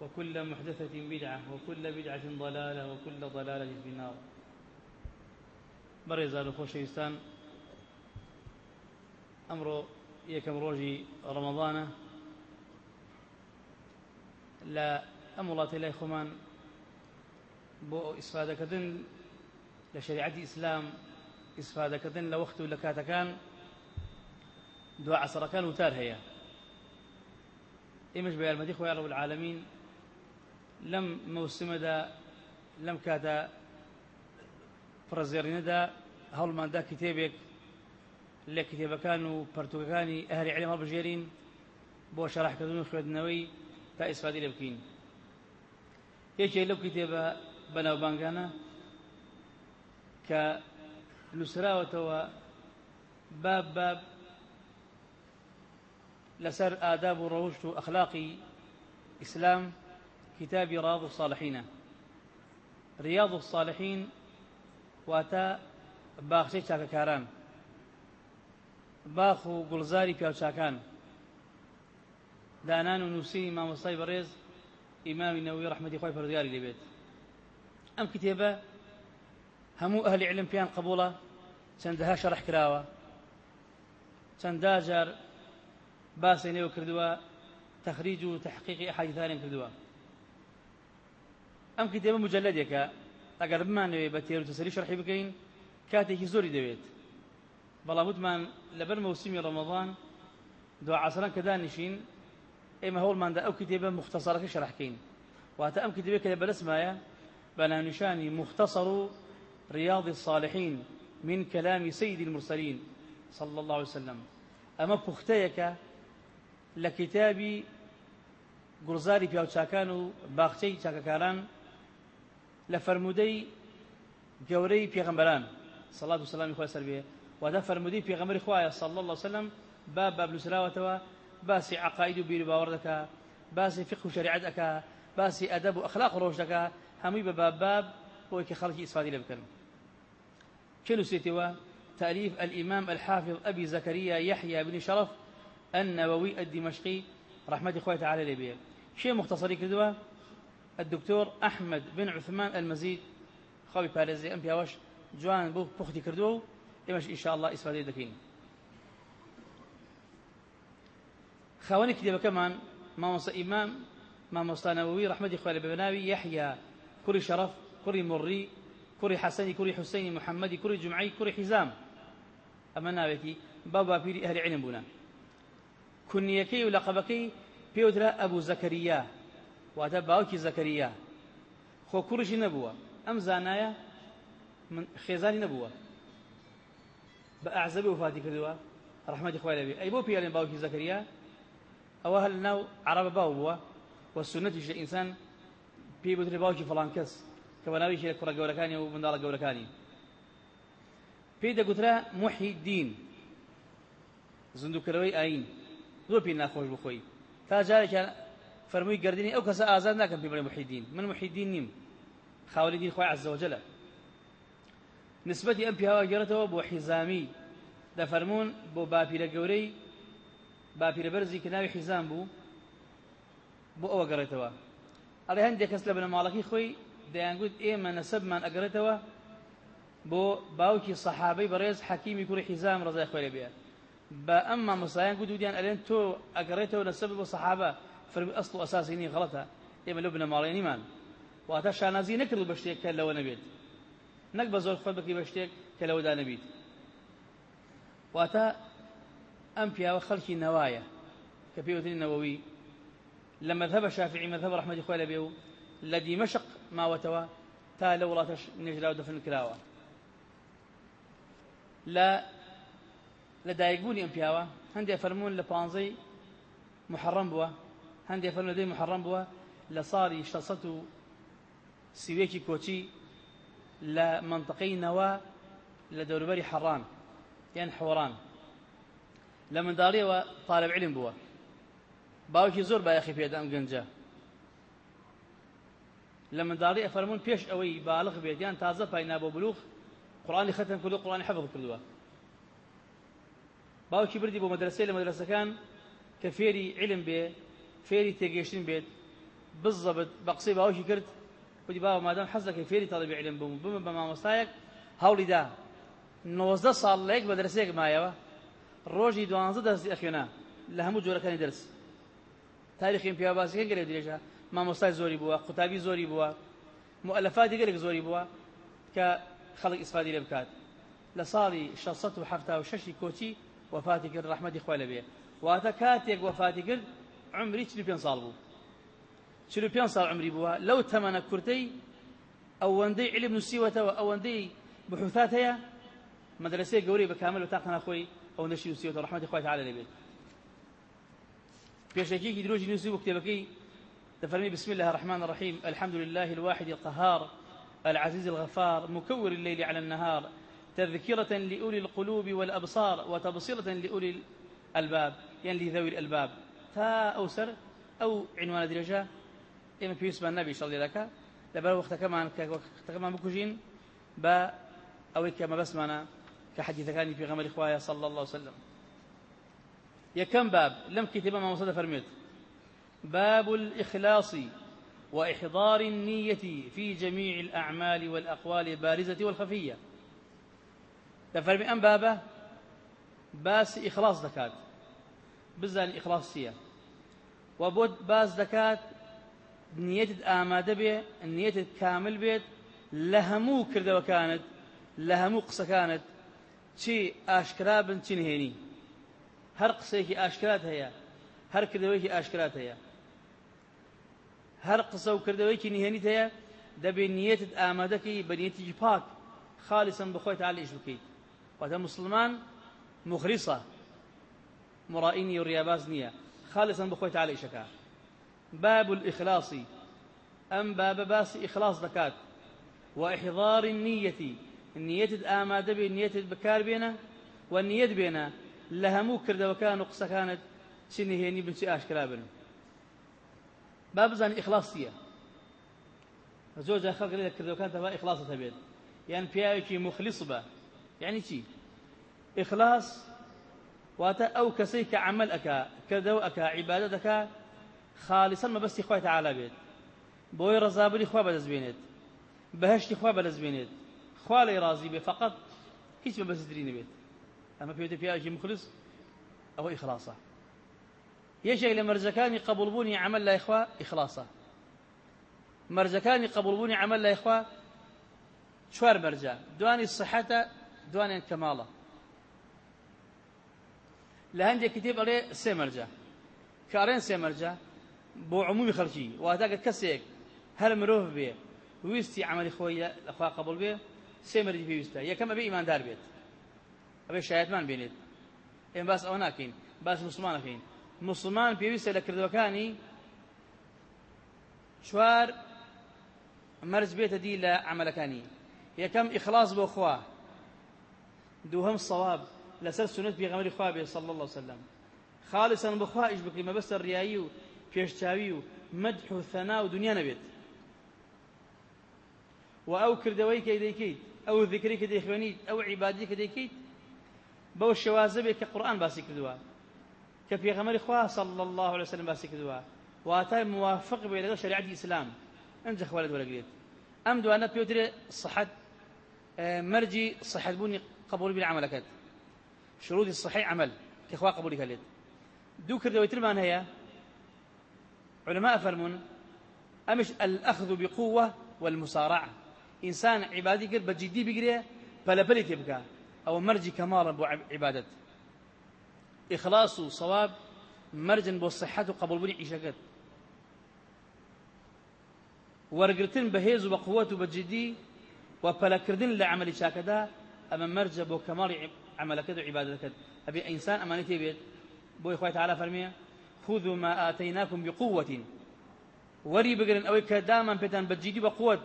وكل محدثة بدعة وكل بدعة ضلالة وكل ضلالة في النار. برزا لخوشيستان أمر يكم روجي رمضان لا أمولات إلي خمان. بو إسفادة كدن لشريعة إسلام إسفادة كدن لوقت لكاتكان دعاء سركان وتار هي إمش بيا المدي خويا رب العالمين لم موسم دا لم لەم مەوسمەدا لەم کادا پرەزێڕینەدا هەڵماندا کتێبێک لە کتێبەکان و پەرتوەکانی ئەهری عێمە بژێرین بۆ شەراحکردن و خوێندنەوەی تا ئیسفادی لە بکەین. یەکێک لەو کتێبە بەناوبانگانە کە نووسراوەتەوە باب باب لەسەر ئاداب و ڕەوشت و ئەخلاقی ئیسلام كتاب رياض الصالحين. رياض الصالحين واتا باخشي چاکەکاران. باخ و گوڵزاری پیاوچاکان. دانان و نووسینی مامۆستای بەڕێز ئیمامی نەوەی ڕەحمەتی خۆی پەروەردگاری لێبێت ئەم کتێبە هەموو ئەهلی علم پیان قبوڵە چەندەها شەڕح کراوە. چەندە جار باسی نێو کردووە تەخریج و تحقیقی ئەحادیثانیان کردووە. ئەم کتێبە مجلدێکە ئەگەر بمانەوێ بە تێر و تەسەری شەرحی بکەین کاتێکی زۆری دەوێت بەڵام وتمان لەبەر مەوسیمی ڕەمەضان دو عسران کە دانیشین ئێمە هەوڵماندا ئەو کتێبە مختصرەکە شەرحکەین واتە ئەم کتێبێک کە لە بەرسمایە بە ناونیشانی مختصر رياض الصالحين من كلام سيد المرسلين صلى الله عليه وسلم. أما بختيك لكتابي گوڵزاری پیاوچاکان و باخچەی چاکەکاران لە فەرمودەی گەورەی پێغەمبەران سەڵات و سەلامی خۆی سەر بێ. واتە فەرمودەی پێغەمبەری خوایە الله وسلم با باب نووسراوەتەوە باسی و بیر باوەڕ دەکا باسی فقه و شریعت ئەکا باسی ئەدەب و ئەخلاق ڕۆژ دەکا هەمووی بە باب باب بۆی کە خەڵکی ئیسفادی لێ بکەن. کێ نووسێتەوە تأليف الإمام الحافظ أبي زكريا يحيى بن شرف النووي الدمشقي رحمة إخوة تعالى لبيه. شيء مختصري كدوة الدكتور أحمد بن عثمان المزيد خوي بارزي أم بياوش جوان بو بختي كردو إمش إن شاء الله إسفادي دكين. خواني كده كمان ما مصى إمام ما مصى نووي رحمة إخوة ببناوي يحيى كري شرف كري مري كري حسني كري حسيني محمدي كري جمعي كري حزام. أما ناويتي بابا بيري أهل علم بنا كنيكي ولقبكي پێوترا ئەبوو زەکەریا واتە باوکی زەکەریا. خۆ کوڕشی نەبووە. ئەم زانایە خێزانی نەبووە. بە ئەعزەبی وفاتی کردووە. ڕحمەتی خوای لەبێ ئەی بۆ پیاڵێن باوکی زەکەریا ئەوە هەل ناو عربە باو بووە وە سنەتیش لە ئینسان پێی بوترێ باوکی فڵان کەس کە بە ناویشی لە کوڕە گەورەکانی و منداڵە گەورەکانی. پێی دەگوترا محيي الدين زندوکەرەوەی ئاین. زۆر پێی ناخۆش بخۆی. تا جارێکیان فەرمووی گردنی ئەو کەسە ئازاد ناکەم پێ بڵێ محیدین من محیدین نیم. خاوەنی دین خۆی عز وجل نسبەتی ئەم پیاوە گەڕێتەوە بۆ حیزامی. دەفەرمونون بۆ باپیرە گەورەی باپیرە بەرزی کە ناوی حیزان بوو بۆ ئەوە گەڕێتەوە. ئەڵێ هەندێک کەس لە بنەماڵەکەی خۆی دەیانگوت ئێمە نەسەبمان ئەگەڕێتەوە بۆ باوکی سەحابەی بەڕێز حەکیمی کوڕی حیزام ڕزای لێ بێ. بە ئەم مامۆسایان گوت ودیان ئەلێن تۆ ئەگەڕێتەوە نەسەب بۆ سەحابە. فەرمی ئەسڵ و ئەساسی نی غەڵەتە ئێمە لەو بنەماڵێنیمان واتە شانازی نەکرد بە شتێک کە لەوە نەبێت نەک بە زۆر خۆت بکەی بە شتێک کە لەوەدا نەبیت واتە ئەم پیاوە خەڵکی نەوایە کە پێوتنی نەوەوی لە مذهب شافعی مذهب ڕحمەتی خۆی لەبێ و لە دیمەشق ماوەتەوە تا لە وڵاتەش نێژرا و دەفن کراوە لە لە دایکبوونی ئەم پیاوە هەندێک فەرمونون لە پانزەی محەڕەم بووە هەندێک فەرمونون لە دەی محەڕەم بووە لە ساڵی شەسەد و سیوێکی کۆچی لە منطقەی نەوە لە دەوروبەری حەڕان یان حۆڕان لە منداڵیەوە طالب علم بووە. باوکی زۆر بایەخی پێدا ئەم گەنجە. لە منداڵی ئەفەرمونون پێش ئەوەی باڵغ بێت یان تازە پاینا بۆ بلوغ قڕانی ختم کردو قڕانی حەفظ کردووە. باوکی بردی بۆ مەدرسەی لە مەدرسەکان کە فێری علم بێ فێری تێگەشتن بێت بزەبت بە قسەی باوکی کرد وتی باوە مادام حەز دەکەی فێری تەڵەبی علم بووم. بمە بە مامۆستایەک هەوڵی دا نۆزدە ساڵ لە یەک مەدرسەیەک مایەوە ڕۆژی دوانزە دەستی ئەخوێنە لە هەموو جۆرەکانی دەرس. تاریخی پیاباسیەکە گەلێ درێژە مامۆستای زۆری بووە قوتابی زۆری بووە مؤلفاتی گەلێک زۆری بووە کە خەڵک ئیسفادی لێ بکات. لە ساڵی 1676 کۆچی وفاتی کرد ڕحمەتی خۆی لەبێ. واتە کاتێک وفاتی کرد عمری 45 ساڵ بوو 45 ساڵ عمری بووە لەو تەمەنە کورتەی ئەوەندەی علم نووسیوەتەوە ئەوەندەی بحوثات هەیە مدرسەی گەورەی بەکامل و تاقنا خۆی ئەو نەشی نووسیوەتە ڕحمەتی خۆی تعالی لەبێت پێشێکێکی درۆژی نووسی بۆ کتێبەکەی تفرمي بسم الله الرحمن الرحيم. الحمد لله الواحد القهار العزيز الغفار مكور الليل على النهار. تذكرة لأولي القلوب والأبصار وتبصرة لأولي الألباب. يعني لذوي الألباب. تا أو سر أو عنوان درجة إما في اسم النبي صلى الله عليه وسلم لبر وقت كمان وقت كمان بكوجين با أو كما بسمنا كحديث كان في غمر إخوائي صلى الله عليه وسلم. يا كم باب لم كتب ما وصل فرميت باب الإخلاص وإحضار النية في جميع الأعمال والأقوال البارزة والخفية دەفەرمی ئەم بابە باسی ئیخلاص دەکات بزانین ئیخلاص چییە و بۆ باس دەکات نیەتت ئامادە بێ نیەتت کامل بێت لە هەموو کردەوەکانت لە هەموو قسەکانت چی ئاشکرا بن چی نهێنی. هەر قسەیەکی ئاشکرات هەیە هەر کردەوەیکی ئاشکرات هەیە. هەر قسە و کردەوەیکی نهێنیت هەیە دەبێت نیەتت ئامادەکەی بە نیەتێکی پاک خالصا بخۆیت عالیش بکەیت. وهذا مسلمان مخلصة مرائيني ورياباز نية خالصا بخويت على شكا باب الإخلاص. أم باب باس إخلاص دكات وإحضار النية. النية آمادة بي النية بكار بينا. والنية بينا. لهمو كرد وكان وقصة كانت سنه هيني بنتي آشكرا بنا باب زان إخلاصية. زوجة خلق لك كرد وكان تبا إخلاصة بيت يعني بيايكي مخلص به يعني چی إخلاص واتا أو كسيك عمل أكا كدو أكا عبادة أكا خالصا ما بس إخوة تعالى بيت. بوي رزابري إخوة بدزبينت بهشت إخوة بدزبينت إخوة لي رازي بي فقط هيش ما بس دريني بيت. أما في فيها شيء مخلص أو إخلاصا يشي لمرزكاني قبولبوني عمل لا إخوة إخلاصا مرزكاني قبولبوني عمل لا إخوة شوار مرجع دواني الصحة دوانیان کەماڵە لە هەندێک کتێب ئەڵێ سێ مەرجە. کارێن سێ مەرجە بۆ عمومی خەڵکی. واتاکە کەسێک هەر مرۆڤ بێ ویستی عملی خۆی لەخوا قبول بێ سێ مەرجی پێویستە. یەکەم ئەبێ ئیماندار بێت. ئەبێ شایەتمان بێنێت ئێمە باس ئەوە ناکەین. باس مسلمانەکەین مسلمان پێویستە لە کردەوەکانی چوار مەرج بێتە دی لە عملەکانی. یەکەم ئیخلاص بۆ خوا. دووهم صواب لەسەر سنت پێغەمبەری خوا بێ صلی الله وسلم. خالصا بخوا ئیش بکەی مەبەستە ڕیایی و پێشچاوی و مدح و ثەنا و دنیا نەبێت و ئەو کردەوەی کە دەیکەیت ئەو ذکری کە دەیخوێنیت ئەو عیبادی کە دەیکەیت کە پێغەمەری خوا الله عليه وسلم باسی کردووە واتای موافق بێت لەگەڵ شریعەتی ئیسلام ئەنج خوالت وەرەگرێت ئەم دوانە پێوترێ صحت مەرجی صحت بوونی قبول بالعملەکەت شروطی الصحيح عمل كإخوة قبولي كاليت دو كردوي ترمان هي علماء فرمون أمش الأخذ بقوة والمصارعة. إنسان عبادي قد بجدي بقريه بلا بلي تبقى أو مرجي كمال بو عبادت. إخلاص صواب مرجن بو صحة قبول بني عيشكت ورقرتن بهيز وبقوة بجدي وبلكردن لعمل شاكدا أما مرجع بو كمال عملك وعبادتك أبي إنسان أمانتي بيت. بو إخوة تعالى فرمية خذوا ما آتيناكم بقوة. وري بقرن أو كداما بتان بجدي بقوة.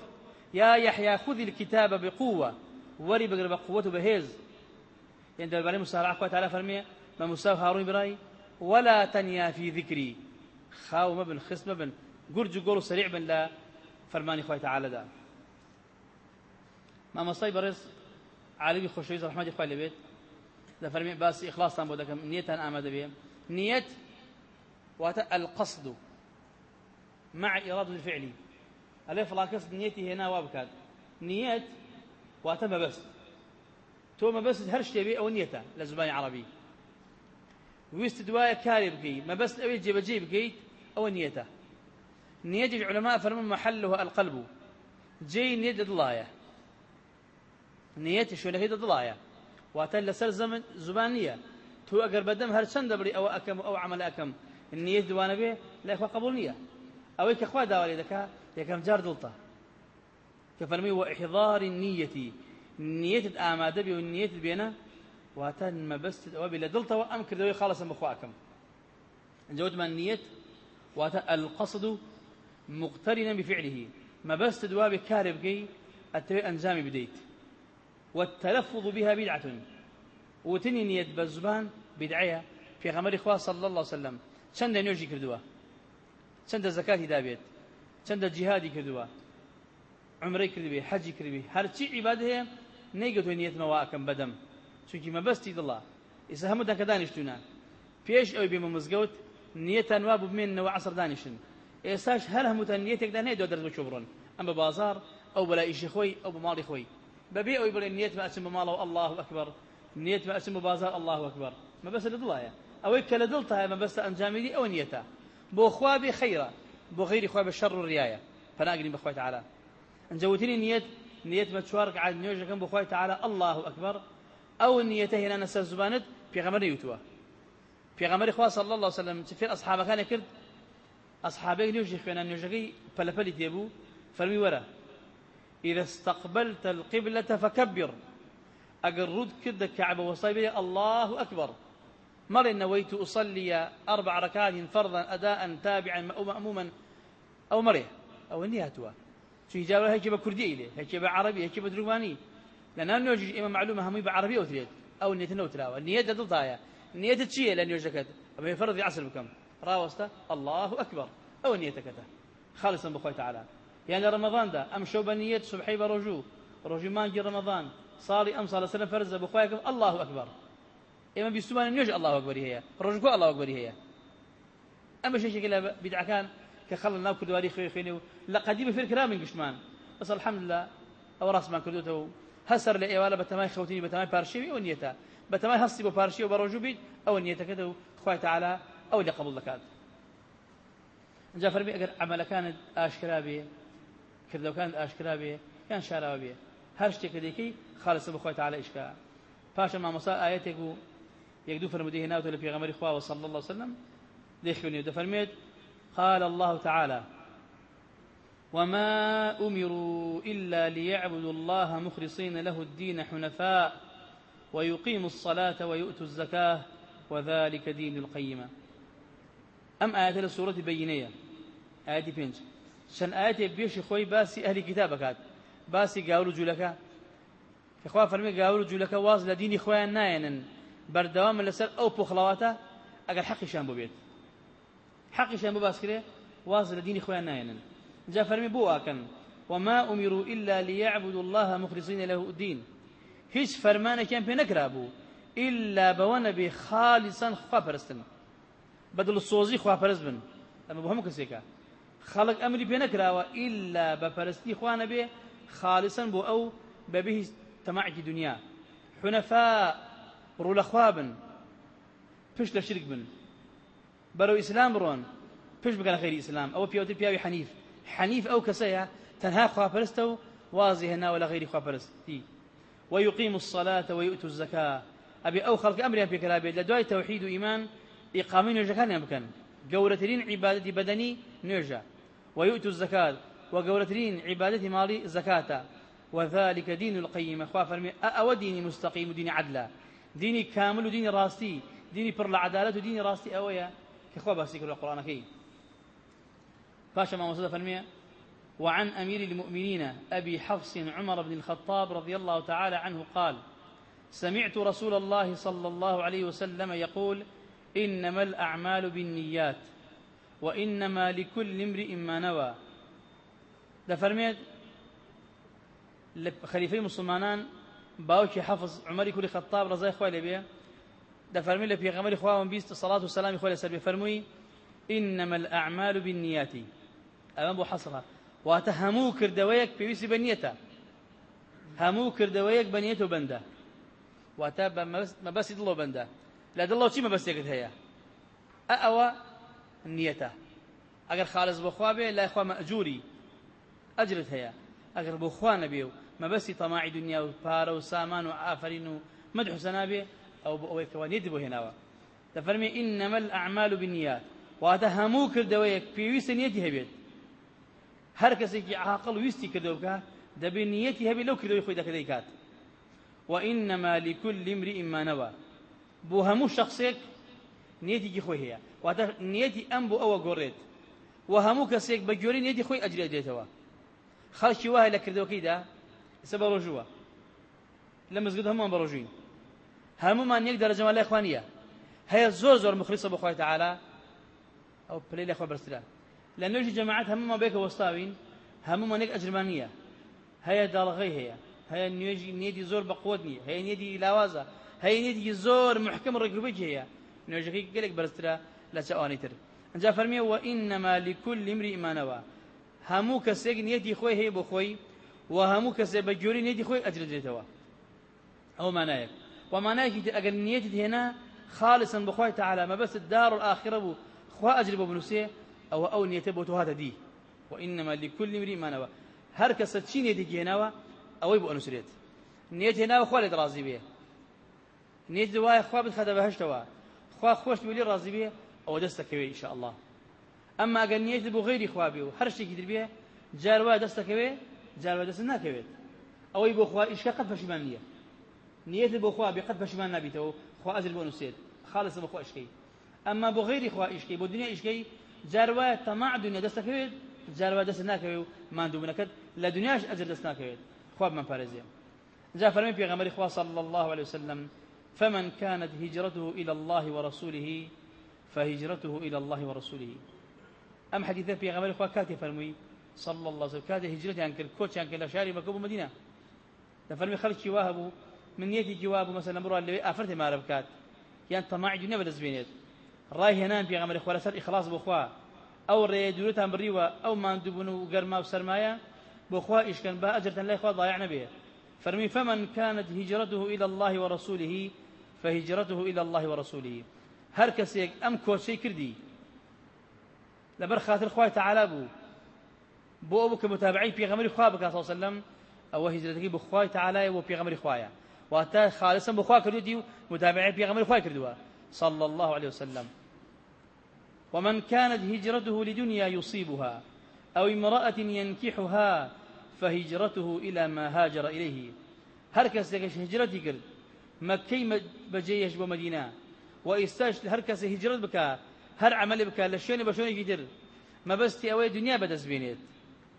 يا يحيى خذ الكتاب بقوة. وري بقر بقوة بهيز. يعني دلبالي مسارع أخوة تعالى فرمية ما مساو هارون براي. ولا تنيا في ذكري. خاو مبن خص مبن قرج قولوا سريع بن لا. فرماني أخوة تعالى دا. ما مصاي برز عالبي خوشويز رحمة إخوة لبيت. دا فرمي باس إخلاص تنبو دكم نية آمد بيه نية واتا القصد مع إرادة الفعل. ألف لا قصد نيتي هنا وابكاد. نية واتا ما بس. بس هرش تبي أو نيته لزبان عربي. ويست دوايا كاري بكي. ما بس أبي جيب جيب بكي أو نيته نية العلماء فرموا محله القلب. جي نية الله نية شو نهيد الله واتە لەسەر زمن زبانیە تو ئەگەر بەدەم هەر چەند دەبری ئەوە ئەەکەم ئەو عمل ئەەکەم نیەت دوانە بێ لایخوا قبول نییە ئەوەی کە خوا داوای دەکا یەکەم جار کە فەرمی وإحضار النية نيتت ئامادە بێ و نیەتت بێنە واتە مەبەستت ئەوە بێ لە دڵتەوە ئەم کردەوەی خاڵەسم بخواکەم ئەنجە وتمان نیەت واتە القصد مقترنا بفعله. مەبەستت وا بێ کارێ بکەی ئەتەوێ ئەنجامی والتلفظ بها بدعة. وتني نيت بزبان بدعية. في غمر إخوة صلى الله عليه وسلم. چند نوجي كردوا. چند زكاة دابيت چند جهادي كردوا. عمري كردبي حجي كردبي. هر چي عباده هي نيگتو نيت مواكم بدم. چونكي ما بس تيد الله. إسا همدا كدانشتونا پێش ئەوی بێمە مزگەوت نیەتان وا بمێن نەوە عسر دانیشن. ئێساش هەر هەمووتان نیەتێکدا نێدۆ دەرز بچۆ بڕۆن ئەم بازار بەلا ئیشی خۆی ئەو بە ماڵی خۆی. ئەوی بڵێ نیەت مە ئەچم بە الله ئەکبەر نیەت مە ئەچم بازار الله ئەکبەر مە بەسە لە دڵایە ئەوەی کە لە دڵتە مە بەستە ئەنجامیدی ئەوە نیەتە بۆ خوا بێ خەیرە بۆ غیری خوا بە شەڕ و ڕایە پەناگرین بەخوای تعالی ئەنجەوتنی نیەت نیەت مە چوار قعد نوێژەکەم بۆ خوای تعالی الله ئەکبەر ئەو نیەتە هێنانە سەر زبانت. پێغەمبەر نەیوتووە پێغەمبەری خوا صلی الله عليه وسلم. چ فێر ئەصحابەکانی کرد ئەصحابەی نوێژی خوێنان نوێژەکەی پەلەپەلی تێبوو فەرمی وەرە إذا استقبلت القبلة فكبر. أقرد كد كعبة وصيبية الله أكبر. مر نويت أصلي أربع ركعات فرضا أداء تابعا أو مأموما. أو مريه أو إني هتوا شو يجاب هيك بكردي إليه. هيك بعربي هيك بدرواني لأن نوجد إما معلومة هم بعربي أو ثريد أو النية نو تلاوة النية ضدها النية تشيه لأن يوجد أما يفرض عصر بكم. راوسته الله أكبر. أو كذا خالصا بخوي تعالى. يعني رمضان ده أم شو بنيت صبحي برجو رجو مانجي رمضان صالي أم صلى سنة فرزة بخوايكم الله أكبر. إما بيستوان نيوج الله أكبر هي رجو الله أكبر هي. أما شيء كلا بدع كان كخل الناب كدواري خي خيني لا قديم في الكلام من قشمان. بس الحمد لله أو راس ما كردوته هسر لي ولا بتماي خوتيني بتماي بارشي ونيته بتماي هسي ببارشي وبرجو بيت أو نيته كده. خوي تعالى أو اللي قبل لكاد جا فرمي أجر عمل كانت أشكرا کردەوەکان ئاشکرا بێ یان شاراوە بێ. هەر شتێکە دەکەی خالص بخۆی تعالی ئیشکا. پاشە مامۆسا ئاەتێک و یەک دوو فرمودی هێناوتە لە پێغەمبەری خوا صلى الله وسلم دەخوێنێ دەفەرمێت قال الله تعالى وما أمروا إلا ليعبدوا الله مخلصين له الدين حنفاء ويقيموا الصلاة ويؤتوا الزكاة وذلك دين القيمة. أم آيات السورة بينية؟ آيات بينج. چەند ئاەتێ بێشی خۆی باسی ئەهلی کتاب بکات باسی گاور و جوولەکە کەخوا فەرمی گاور و جوولەکە واز لە دینی خۆیان نایەنن بەردەوام لەسەر ئەو پۆخڵەواتە ئەگەر حەقیشان بۆ بێت حەقیشان بۆ باس کرێ واز إخوان ناينا جاء فرمي بواكا وما أمروا إلا ليعبدوا الله مخلصين له الدين. هیچ فەرمانێکیان پێ نەکرابوو إلا بەوەنە بێ خالیسان خواپەرستن بەدڵ سۆزی خواپەرست بن. کەسێکە خەڵک ئەمری پێ نەکراوە ئللا بەپەرستی خوانە بێ خالصا بۆ ئەو بەبێ تەماعکی دنیا. حونەفا ڕوو لە خوا بن پشت لە شرک بن. بەرەو ئیسلام بڕۆن پشت بگەنە خەیری ئیسلام. ئەوە پیاوتر پیاوی حەنیف. حەنیف ئەو کەسەیە تەنها خواپەرستە و وازی هێناوە لە غیری خواپەرستی. ويقيم الصلاة ويؤتوا الزكاة. أبي أو خلق أمر في كلابي لدواي توحيد وإيمان إقامين وجكان يمكن قولترين عبادة بدني نرجع ويؤتوا الزكاة. وقولترين عبادة مالي زكاة. وذلك دين القيم. أخوة فرمي أو ديني مستقيم وديني عدلا ديني كامل وديني راستي. ديني بر العدالة وديني راستي. أويا. كخوة باسيك القرآن كي. فاشا ما مصدى فرمي وعن أمير المؤمنين أبي حفص عمر بن الخطاب رضي الله تعالى عنه قال سمعت رسول الله صلى الله عليه وسلم يقول إنما الأعمال بالنيات. وإنما لكل امرئ ما نوى. ده فرميت خليفة مسلمانان باوكي حفظ عمر كل خطاب رضي الله عنه ده فرمي لبي غمر اخوان بيست الصلاة والسلام اخوان سلبي فرمي إنما الأعمال بالنيات. امام ابو حصرها. واتە هەموو کردەوەیەک پێویستی بە نیەتە هەموو کردەوەیەک بە نیەت و بەندە واتە مەبەستی دڵۆ بەندە لە دڵەوە چی مەبەستێکت هەیە ئە ئەوە نیەتە. ئەگەر خالص بخوا بێ لای خوا مەجووری ئەجرت هەیە. ئەگەر بۆ خوا نەبێ و مەبەستی تەماعی دنیا و پارە و سامان و ئافرین و مدح نابێ ئەو بۆ ئەوەی کەوا نیەتی بۆ هێناوە. دەفەرمێ ئینەمە الأعمال بالنیات واتە هەموو کردەوەیەک پێویستە نیەتی هەبێت. هەر کەسێکی عاقڵ ویستی کردو بکە دەبێ نیەتی هەبێ لەو کردەوەی خۆی دەکە دەیکات. وإنما لكل امرئ ما نوى. بۆ هەموو شخصێک نیەتێکی خۆی هەیە. نیەتی ئەم بۆ ئەوە گۆڕێت و بە گوێری نیەتی خۆی ئەجرێ دێتەوە خەڵکی وایە لە کردەوەکەیدا ئێستا بە ڕۆژووە لە مزگد هەمومان بە ڕۆژوین هەمومان یەک دەرەجەمە لای خوانیە هەیە زۆر زۆر مخلیصە بەخوای تەعالا ئەو پلەی لە خۆ بەرزترە لە نوێژی جەماعەت هەمومان بێکە وەستاوین هەمومان یەک ئەجرمان نییە هەیە داڵغەی هەیە هەیە نوێژی نێدی زۆر بەقوت نییە هەیە نێدی لاوازە هەیە نێدی زۆر محکەم ڕێگوبێکی هەیە نوێژەکەی گەلێک بەرزترە لە چاوانی تر. ئەجا فەرمیێ و ئینەما لیکل لیمری ئیمانەوە هەموو کەسێک نیەتی خۆی هەیە بۆ خۆی و هەموو کەسێ بە جۆری نێتی خۆی ئەجرێتەوە ئەو مانایەک ومانایەکی ئەگەر نیەتی هێنا خالصن بخوای تعالى ما بس الدار الآخرة بو خوا أجر ببنوسي أو أو نيته بو توها تدي وإنما لكل امرئ ما نوى. هر كس تشي نيته جيناوا أو يبو أنسريت نيته ناوا خوا لد راضي بيه نيته واي خوا بتخدا بهشتوا خوا خوش بلي راضي بيه ئەوە دەستەکەوێ ئیشاء الله. ئەمما ئەگەر نیەت بۆ غیری خوا بێ و هەر شتێکی تر بێ جار وایە دەستەکەوێ جار وایە دەست ناکەوێت ئەوەی بۆ خوا ئیشکە قەت پەشیمان نییە نیەت بۆ خوا بێ قەت پەشیمان نابیتەوە خوا ئەجر بۆ نووسێت خالص بۆ خوا ئیشکەی ئەمما بۆ غیری خوا ئیشکەی بۆ دنیا ئیشکەی جاروا تەماع دنیا دەستەکەوێت جاروا دەست ناکەوێت و ماندووبنەکەت لە دنیاش ئەجر دەست ناکەوێت خواب من پارێزیە جاء فرمي في غمر إخوة صلى الله عليه وسلم فمن كانت هجرته إلى الله ورسوله فهجرته إلى الله ورسوله. أم حديثة في غمر إخوة كاتي فرمي صلى الله عليه وسلم كاتي هجرتي عن كل كوتش عن كل شاري مدينة. تفرمي خلق جوابه من نيتي جوابه مثلا مروا اللي أفرت ما ربكات يعني طماع دنيا بدزبينيت ڕای هێنان پێغەمبەری خوا لەسەر ئیخلاص بۆخوا ئەو ڕێیە دوورتان بڕیوە ئەو ماندووبوون و گەرما و سەرمایە بۆخوا ئیشکەن با ئەجرتان لای خوا ضایع نەبێ فرمي فمن كانت هجرته إلى الله ورسوله فهجرته إلى الله ورسوله. هر کەسێک ئەم کۆچەی کردی لەبەر خاطر خوای تعالی بوو. بۆ ئەو کە متابعی پێغەمبەری خوا وسلم ئەوە هجرەتەکەی بۆ خوای تعالی و پێغەمبەری خوایە واتە خالصا بۆ خوا کردی و متابعی پێغەمبەری خوای کردووە. صلى الله عليه وسلم. ومن كانت هجرته لدنيا يصيبها أو امرأة ينكحها فهجرته إلى ما هاجر إليه. هركس لكش هجرتي قرد مكي بجيش بمدينة وإستاش هجرت بك هر عمل بك لشوني بشوني كتر ما بس أوي دنيا بدس بينيت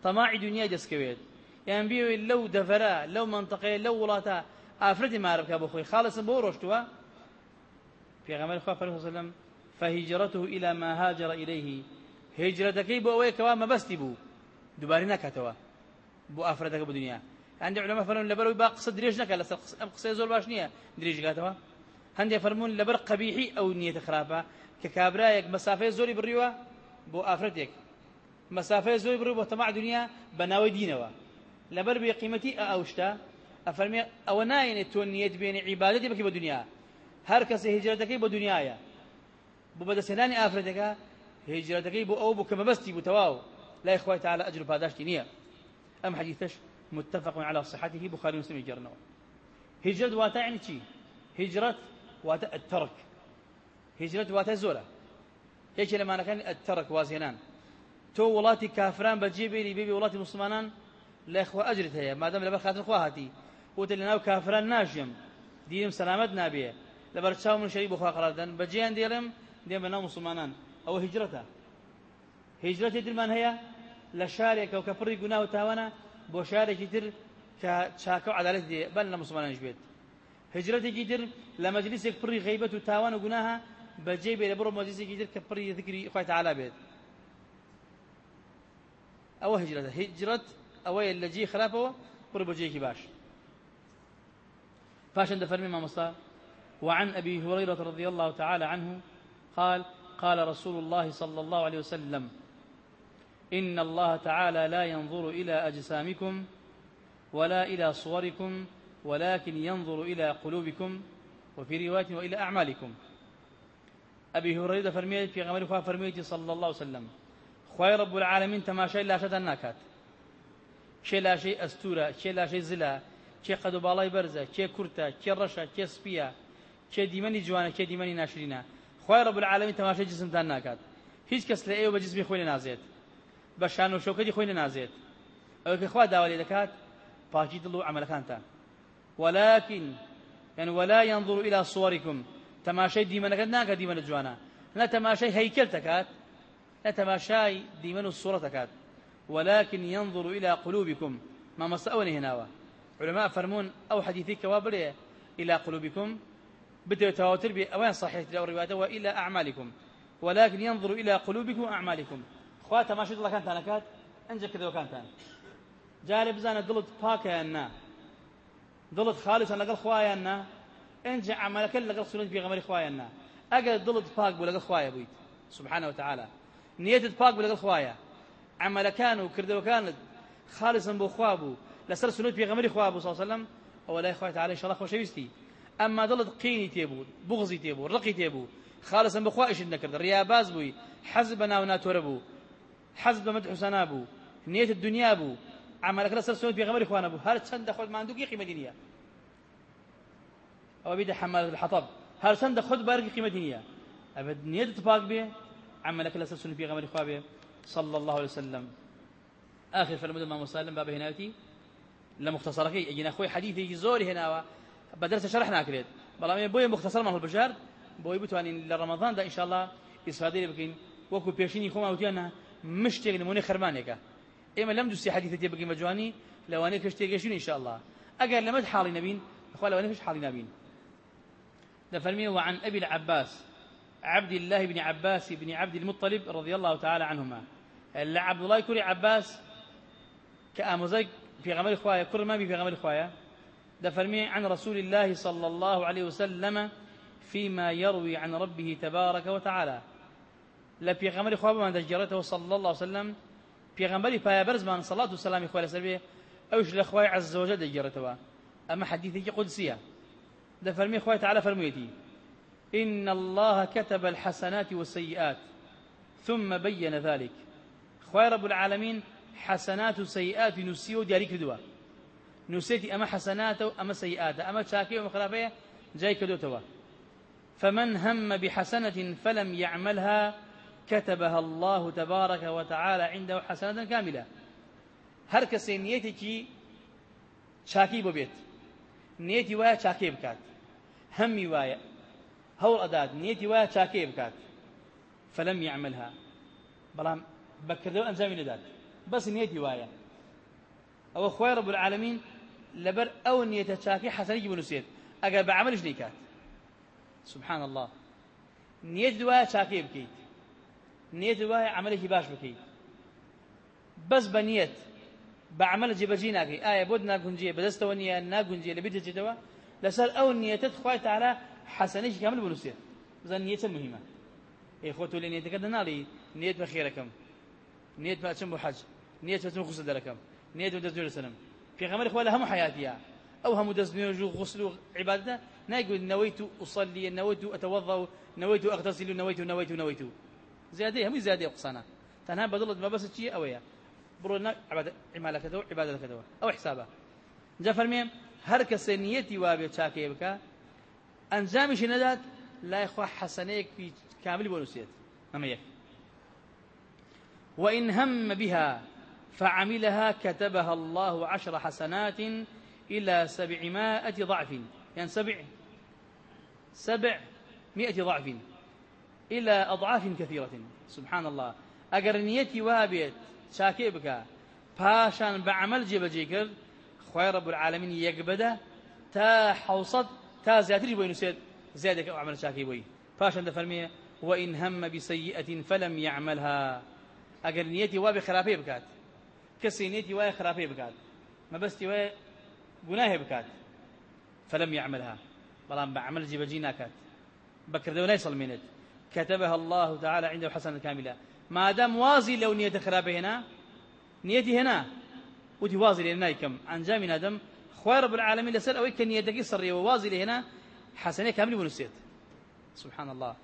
طماعي دنيا دسكويت يعني بيو لو دفرا لو منطقة لو ولاتا أفردي ما عرفك أبو خوي خالص بوروشتوا في غمال خوا صلى الله عليه وسلم فهجرته إلى ما هاجر إليه هجرتەکەی بۆ ئەوەیە کەوا مەبەستی بوو دووباری ناکاتەوە بۆ ئافرەتەکە بە دنیا. هەندێک علەما فەرمون لەبەرەوەی با قسە درێژ نەکات لەسەر ئەم قسەی باش نییە درێژ هەندێک فەرمون لەبەر قەبیحی ئەو نیەتە خراپە کە کابرایەک مەسافەی زۆری بڕیوە بۆ ئافرەتێک. مەسافەی زۆری بڕی تەماع دنیا بە ناوەی دینەوە. لەبەر بێ قیمەتی ئەو شتە ئەفەرمێ ئەوە نایەنێت تۆ نیەت بێنی عیبادەتی بکەی بە دنیا. هەر کەسە هجرەتەکەی بۆ دنیاە. بۆ بەدەستێنانی ئافرەتەکە هجرەتەکەی بۆ ئەو لا إخوة تعالى أجر باداشتي نية أم حديثش متفق على صحته بخاري ومسلم يجرنه هجرة واتا يعني هجرة الترك. زولة إيش لما أنا كان الترك وازينان. تو ولاتي كافران بجيبي لي بيبي ولاتي مسلمانان لا إخوة أجرت هي. ما دام لبر خاطر خواتي وتل ناو كافران ناجم دينم سلامت نابيه. لبر تشاو من شريب أخوة قرادن بجيان ديرم ديم بناو مسلمانان. أو هجرتها هجرتي دلمان هي؟ لە شارێکە و کە پڕی گونا و تر کە چاکە و عدالت دێ بەن هجرەتێکی تر لە مەجلیسێک پڕی غیبەت و تاوان و گوناها بەجێ بێ لە بڕۆ مەجلیسێکی تر کە پڕی ذکری خوای تعالی بێت ئەوە هجرەتە هجرەت ئەوەیە لە جێ خراپەوە پڕ بەجێکی باش. فاشن دفرمي ما مصطفى وعن أبي هريرة رضي الله تعالى عنه قال قال رسول الله صلى الله عليه وسلم إن الله تعالى لا ينظر إلى أجسامكم ولا إلى صوركم ولكن ينظر إلى قلوبكم وفي رواية وإلى أعمالكم. أبي هريرة فرميت في غمر فرميت صلى الله عليه وسلم. خوي رب العالمين تماشي لا شد الناكات شي لا شيء أستورة شي لا شيء زلا شي قدو بالاي برزة شي كرتا شي رشا شي سبيا شي ديماني جوانا شي ديماني ناشرينا. خوي رب العالمين تماشي جسم تناكات هیچ کەس لە ئێوە بە جزمی خۆی نازێت. بە شان و شەوکەتی خۆی نازێت. ئەوە کە خوا داوا لێ دەکات پاکی دڵ ولكن يعني ولا ينظر إلى صوركم. تماشي ديمنك ناك ديمن جوانا. لا تماشي لا تماشي ديمن الصورة تكات ولكن ينظر إلى قلوبكم. ما مسأوني هنا علماء فرمون أو حديثي كوابل إلى قلوبكم. بدأ تواتر بأوان صحيح الرواية وإلى أعمالكم. ولكن ينظر إلى قلوبكم وأعمالكم. خوا تەماشی دڵەکانتان نەکات ئەنج کردەوەکانتان جارێ بزانە دڵت پاکەیان نا دڵت خاڵیسان لەگەڵ خوایان نا ئەنج عملەکە لەگەڵ سنت پێغەمبەری خوایان نا ئەگەر دڵت پاک بوو لەگەڵ خوایە بوویت سبحانه وتعالى. نیەتت پاک بوو لەگەڵ خوایە عملەکان و کردەوەکانت خالصن بۆ خوا بوو لەسەر سنت پێغەمبەری خوا بوو صلی الله عليه وسلم. ئەوە لای خوای تعالی انشاء الله ئەمما دڵت قینی تێبوو بغزی تێبوو ڕقی تێبوو خالصا بخوا ئیشت نەکرد ڕیاباز بووی حەز بە ناو ناتۆرە بوو حەز بە مەدح حوسەنا بوو نیەت دنیا بوو عملەکە لەسەر سنت پێغەمبەری خوانە بوو هەر چەندە خۆت ماندووکی قیمەتی نییە ئەوە بیدە حمالة الحطب. هەر چەندە خۆت بارگی قیمەتی نییە ئەبد نیەتت پاک بێ عملەکە لەسەر سنت پێغەمبەری خوا بێ صلى الله عليه وسلم. آخر فرمود الإمام مسلم باب هناوتي. لمختصركي أجينا أخوي حديثي زوري هنا بدرس شرحنا كريت بلا بوي مختصر من البشار بۆی بتوانین لە ڕەمەضاندا ئینشاءڵڵا ئیسفادەی بکەین وەکو پێشینی خۆما وتیانە مشتێک نمونەی خەرمانێکە ئێمە لەم دووسی حەدیثە تێ بگەین بە جوانی لەوانەیە کە شتێکگەشتین ئینشاءڵڵا ئەگەر لەمەد حاڵی نەبین خوا لەوانەیە کەش حاڵی نبین دفرمي وعن أبي العباس عبد الله بن عباس بن عبد المطلب رضي الله تعالى عنهما. عبد الله كوري عباس كأمزيك في إخوايا كل ما في غمال إخوايا. دفرمي عن رسول الله صلى الله عليه وسلم فيما يروي عن ربه تبارك وتعالى. لا بيغمبري خواب من دجرته صلى الله عليه وسلم بيغمبري بايا برزمان صلاة والسلام إخوة لسلبيه أوش لأخوة عز وجل دجرته أما حديثي قدسية ده فرمي إخوة تعالى فرميتي إن الله كتب الحسنات والسيئات ثم بين ذلك. خوي رب العالمين حسنات وسيئات نسيو دياري كدوا نسيتي أما حسناته أما سيئاته أما شاكيه ومخلافيه جاي كدوتوا فمن هم بحسنة فلم يعملها كتبها الله تبارك وتعالى عنده حسنة كاملة. هر کەسێ نیەتێکی چاکی بۆ بێت نیەتی وایە چاکێ بکات. هەممی وایە هەوڵ ئەدات نیەتی وایە چاکێ بکات. فلم يعملها بەڵام بەکردەوە ئەنجامی نەدات بەس نیەتی وایە ئەوە خۆی ڕب العالمین لەبەر ئەو نیەتە چاکی حەسەنێکی بنووسێت ئەگەر بە عملش نیکات. سبحان الله. نیەت دوایە چاکێ بکەیت نية وای عملێکی باش بکەیت بەس بە نیەت بە عمل جێبەجی ناکەی ئایا بۆت ناگونجێ بەدەستەوە نیە ناگونجێ لە بیرجێتەوە لەسەر ئەو نیەتت خخوای تاالە حەسەنێکی کامل بنووسێت بزان نیەتە مهمە ئەی خۆ تۆ لە نیەتەکە دەناڵی نیەت بە خێرەکەم نیەت بچم بۆ حەج نیەت بچم خوست دەرەکەم نیەت دەستێ لەسەرم پێغەمەری خوا لە هەموو حیاتیە ئەو هەموو دەستنوێژ و غسل و عیبادە نایگوت نەوەیت و ئوصلي نەوەیت و ئەتەوەضە و نەوەیت و ئەغتەسیل و نەوەیت و نەوەیت و نەوەیت و زیادەی هەمووی زیادەی قسانە تەنها بەدڵت مەبەست چیە ئەوەیە بڕۆ عیمالەکەتەوە عیبادەکەتەوە ئەو حسابە جا فەرمێم هەر کەسێ نیەتی وابێت چاکەیە بکە ئەنجامیشی نەدات لای خوا حەسەنەیەکی كامل بۆ نووسێت ئەمە یەک وإن هم بها فعملها كتبها الله عشر حسنات إلى سبعمائة ضعف. يعني سبع سبعمائة ضعف. إلى أضعاف كثيرة. سبحان الله. أجر نيتي وابيت. شاكي بك. بعمل جيب جيكر. خوي رب العالمين يقبده تا حوصد. تا زيادة بوي نسيت زيادة أو عمل بوي. باشان دفرمية وإن هم بسيئة فلم يعملها. أجر نيتي وابي خرابي بكات. كسي نيتي وابي خرابي بكات. ما بس تي گوناهێ بکات فلم يعملها. بەڵام بە عمل جێبەجی ناکات بەکردەوە نایسەڵمێنێت كتبها الله تعالى عنده حسنة كاملة. ما دام وازي لو نية خرابة هنا نيتي هنا ودي وازي لنا كم عن جامي نادم خوي رب العالمين لسر أوي كان نيتك ووازي لهنا حسنة كاملة ونسيت سبحان الله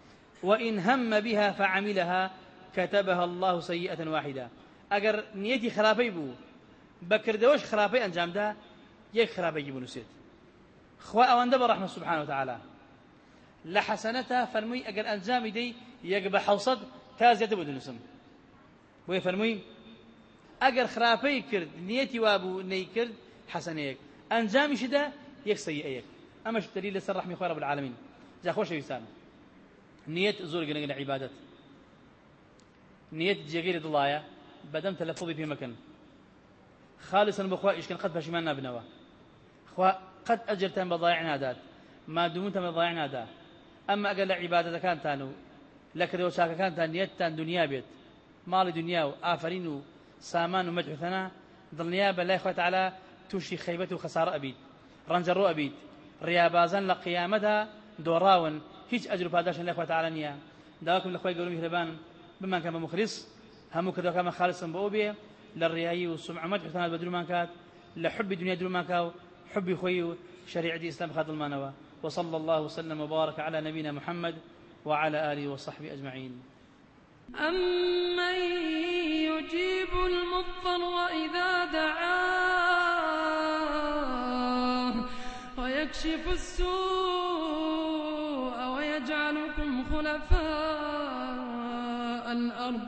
وإن هم بها فعملها كتبها الله سيئة واحدة. أجر نيتي خرابي بو بكردوش خرابي أنجام ده يك خرابي بنووسێت خوا ئەوەندە بە ڕحمە سبحانه وتعالى. لە حەسەنەتە فەرمووی ئەگەر ئەنجامی دەی یەک بە حوسەد تا زیاتر بۆ دەنووسم. بۆیە فەرمووی ئەگەر خراپەی کرد نیەتی وابوو نەی کرد حەسەنەیەک ئەنجامیشدا یەک سەیئەیەک ئەمەش دلیل لەسەر ڕحمی خوا رب العالمین جا نیەت زۆر گرنگە لە عیبادەت نیەت جێگەی لە دڵایە بەدەم تەلەفۆڵی پێ مەکەن. خالصا بخوا ئیشکن قەت پەشیمان نابنەوە. خوا قەت ئەجرتان بە ضایع نادات. مادومتان بە ضایع نادا. ئەمما ئەگەر لە عیبادەتەکانتان و لە کردەوە چاکەکانتان نیەتتان دنیا بێت ماڵی دنیا و ئافرین و سامان و مەجحثەنا دڵنیا بە لای خۆ تعالی تووشی خەیبەت و خەسارە ئەبیت ڕەنجەڕۆ ئەبیت ڕیابازان لە قیامەتە دۆڕاون هیچ ئەجر و پاداشن لای خۆ تعالی نییە داواکم لە خۆی گەورەی هێرەبان بمان کە بە مخلیص هەموو کردەوەکەمە خالصم بۆ بێ لە ڕیایی و سمعمەت حتانات بە درومان کات لە حبی دنیا درومان کا و حبی خۆی و شريعة الإسلام خاد المانوى وصلى الله وسلم وبارك على نبينا محمد وعلى آله وصحبه أجمعين. أمن يجيب المضطر إذا دعاه ويكشف السوء ويجعلكم خلفاء الأرض.